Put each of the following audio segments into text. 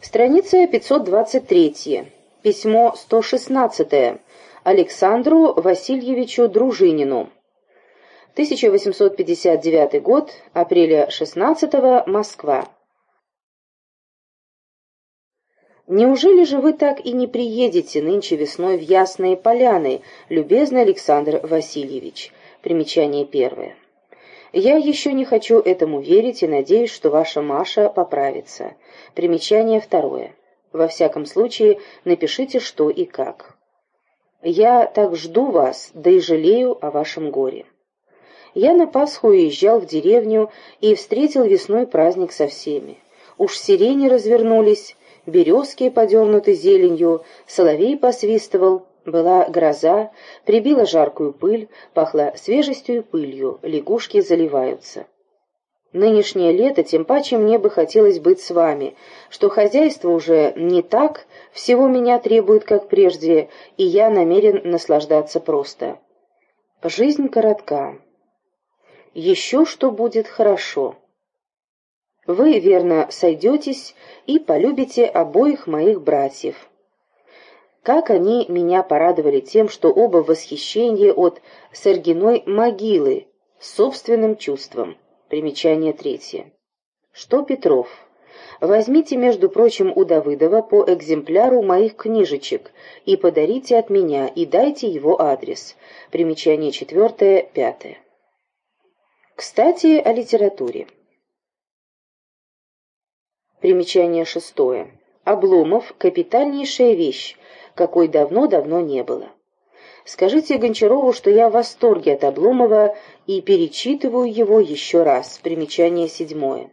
Страница 523. Письмо 116. Александру Васильевичу Дружинину. 1859 год, апреля 16 Москва. Неужели же вы так и не приедете нынче весной в Ясные Поляны, любезный Александр Васильевич? Примечание первое. Я еще не хочу этому верить и надеюсь, что ваша Маша поправится. Примечание второе. Во всяком случае, напишите, что и как. Я так жду вас, да и жалею о вашем горе. Я на Пасху уезжал в деревню и встретил весной праздник со всеми. Уж сирени развернулись, березки подернуты зеленью, соловей посвистывал, была гроза, прибила жаркую пыль, пахло свежестью и пылью, лягушки заливаются. Нынешнее лето, тем паче мне бы хотелось быть с вами, что хозяйство уже не так, всего меня требует, как прежде, и я намерен наслаждаться просто. Жизнь коротка. Еще что будет хорошо. Вы, верно, сойдетесь и полюбите обоих моих братьев. Как они меня порадовали тем, что оба в восхищении от Сергиной могилы собственным чувством. Примечание третье. Что Петров? Возьмите, между прочим, у Давыдова по экземпляру моих книжечек и подарите от меня, и дайте его адрес. Примечание четвертое, пятое. Кстати, о литературе. Примечание шестое. Обломов – капитальнейшая вещь, какой давно-давно не было. Скажите Гончарову, что я в восторге от Обломова и перечитываю его еще раз. Примечание седьмое.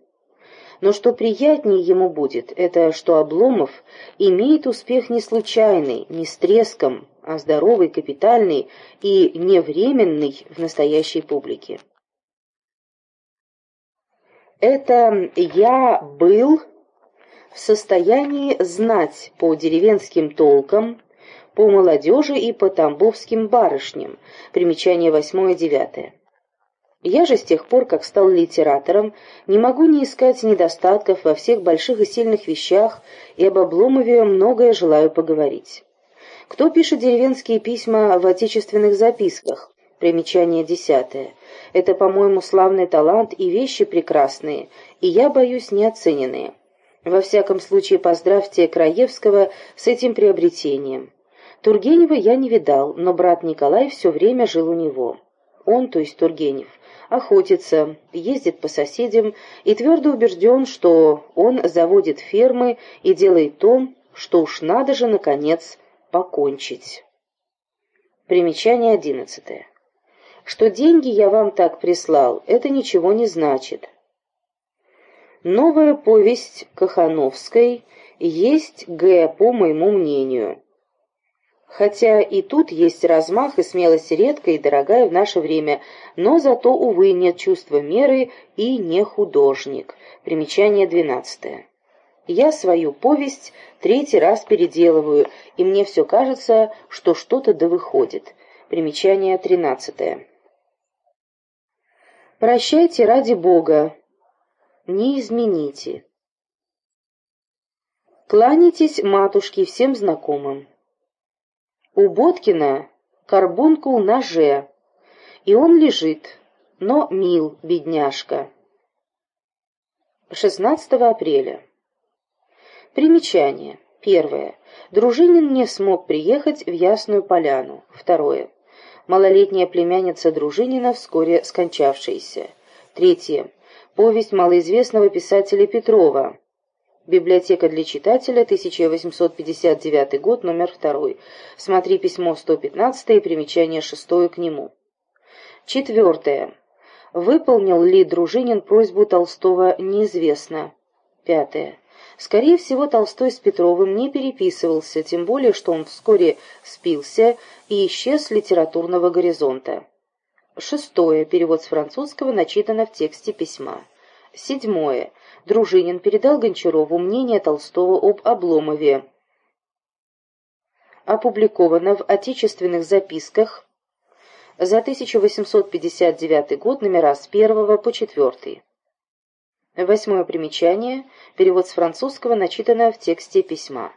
Но что приятнее ему будет, это что Обломов имеет успех не случайный, не с треском, а здоровый, капитальный и не временный в настоящей публике. Это «я был» в состоянии знать по деревенским толкам, по молодежи и по тамбовским барышням. Примечание восьмое и девятое. Я же с тех пор, как стал литератором, не могу не искать недостатков во всех больших и сильных вещах, и об Обломове многое желаю поговорить. Кто пишет деревенские письма в отечественных записках? Примечание десятое. Это, по-моему, славный талант и вещи прекрасные, и я боюсь неоцененные. Во всяком случае, поздравьте Краевского с этим приобретением. Тургенева я не видал, но брат Николай все время жил у него. Он, то есть Тургенев, охотится, ездит по соседям и твердо убежден, что он заводит фермы и делает то, что уж надо же, наконец, покончить. Примечание одиннадцатое. Что деньги я вам так прислал, это ничего не значит. Новая повесть Кахановской есть Г, по моему мнению. Хотя и тут есть размах и смелость редкая и дорогая в наше время, но зато, увы, нет чувства меры и не художник. Примечание двенадцатое. Я свою повесть третий раз переделываю, и мне все кажется, что что-то да выходит. Примечание тринадцатое. Прощайте ради Бога, не измените. Кланяйтесь матушке всем знакомым. У Боткина карбункул на «Ж», и он лежит, но мил, бедняжка. 16 апреля. Примечание. Первое. Дружинин не смог приехать в Ясную Поляну. Второе. Малолетняя племянница Дружинина, вскоре скончавшаяся. Третье. Повесть малоизвестного писателя Петрова. Библиотека для читателя, 1859 год, номер 2. Смотри письмо 115 и примечание 6 к нему. Четвертое. Выполнил ли Дружинин просьбу Толстого, неизвестно. Пятое. Скорее всего, Толстой с Петровым не переписывался, тем более, что он вскоре спился и исчез с литературного горизонта. Шестое. Перевод с французского начитано в тексте письма. Седьмое. Дружинин передал Гончарову мнение Толстого об Обломове. Опубликовано в «Отечественных записках» за 1859 год номера с первого по четвертый. Восьмое примечание. Перевод с французского начитано в тексте письма.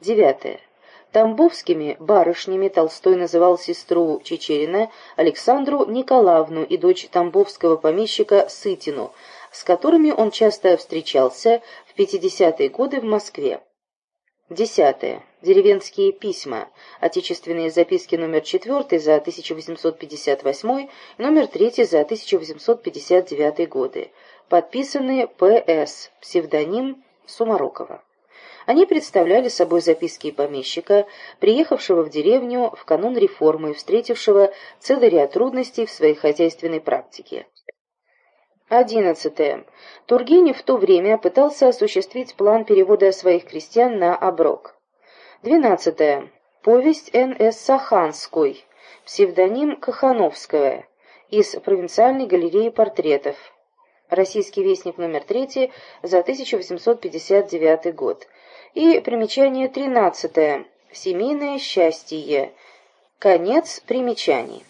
Девятое. Тамбовскими барышнями Толстой называл сестру Чечерина Александру Николаевну и дочь тамбовского помещика Сытину, с которыми он часто встречался в 50-е годы в Москве. Десятое. Деревенские письма. Отечественные записки номер 4 за 1858 номер 3 за 1859 годы. Подписаны П.С. Псевдоним Сумарокова. Они представляли собой записки помещика, приехавшего в деревню в канун реформы и встретившего целый ряд трудностей в своей хозяйственной практике. Одиннадцатое. Тургенев в то время пытался осуществить план перевода своих крестьян на оброк. Двенадцатое. Повесть Н.С. Саханской, псевдоним Кахановская, из провинциальной галереи портретов. Российский вестник номер 3 за 1859 год. И примечание 13. Семейное счастье. Конец примечаний.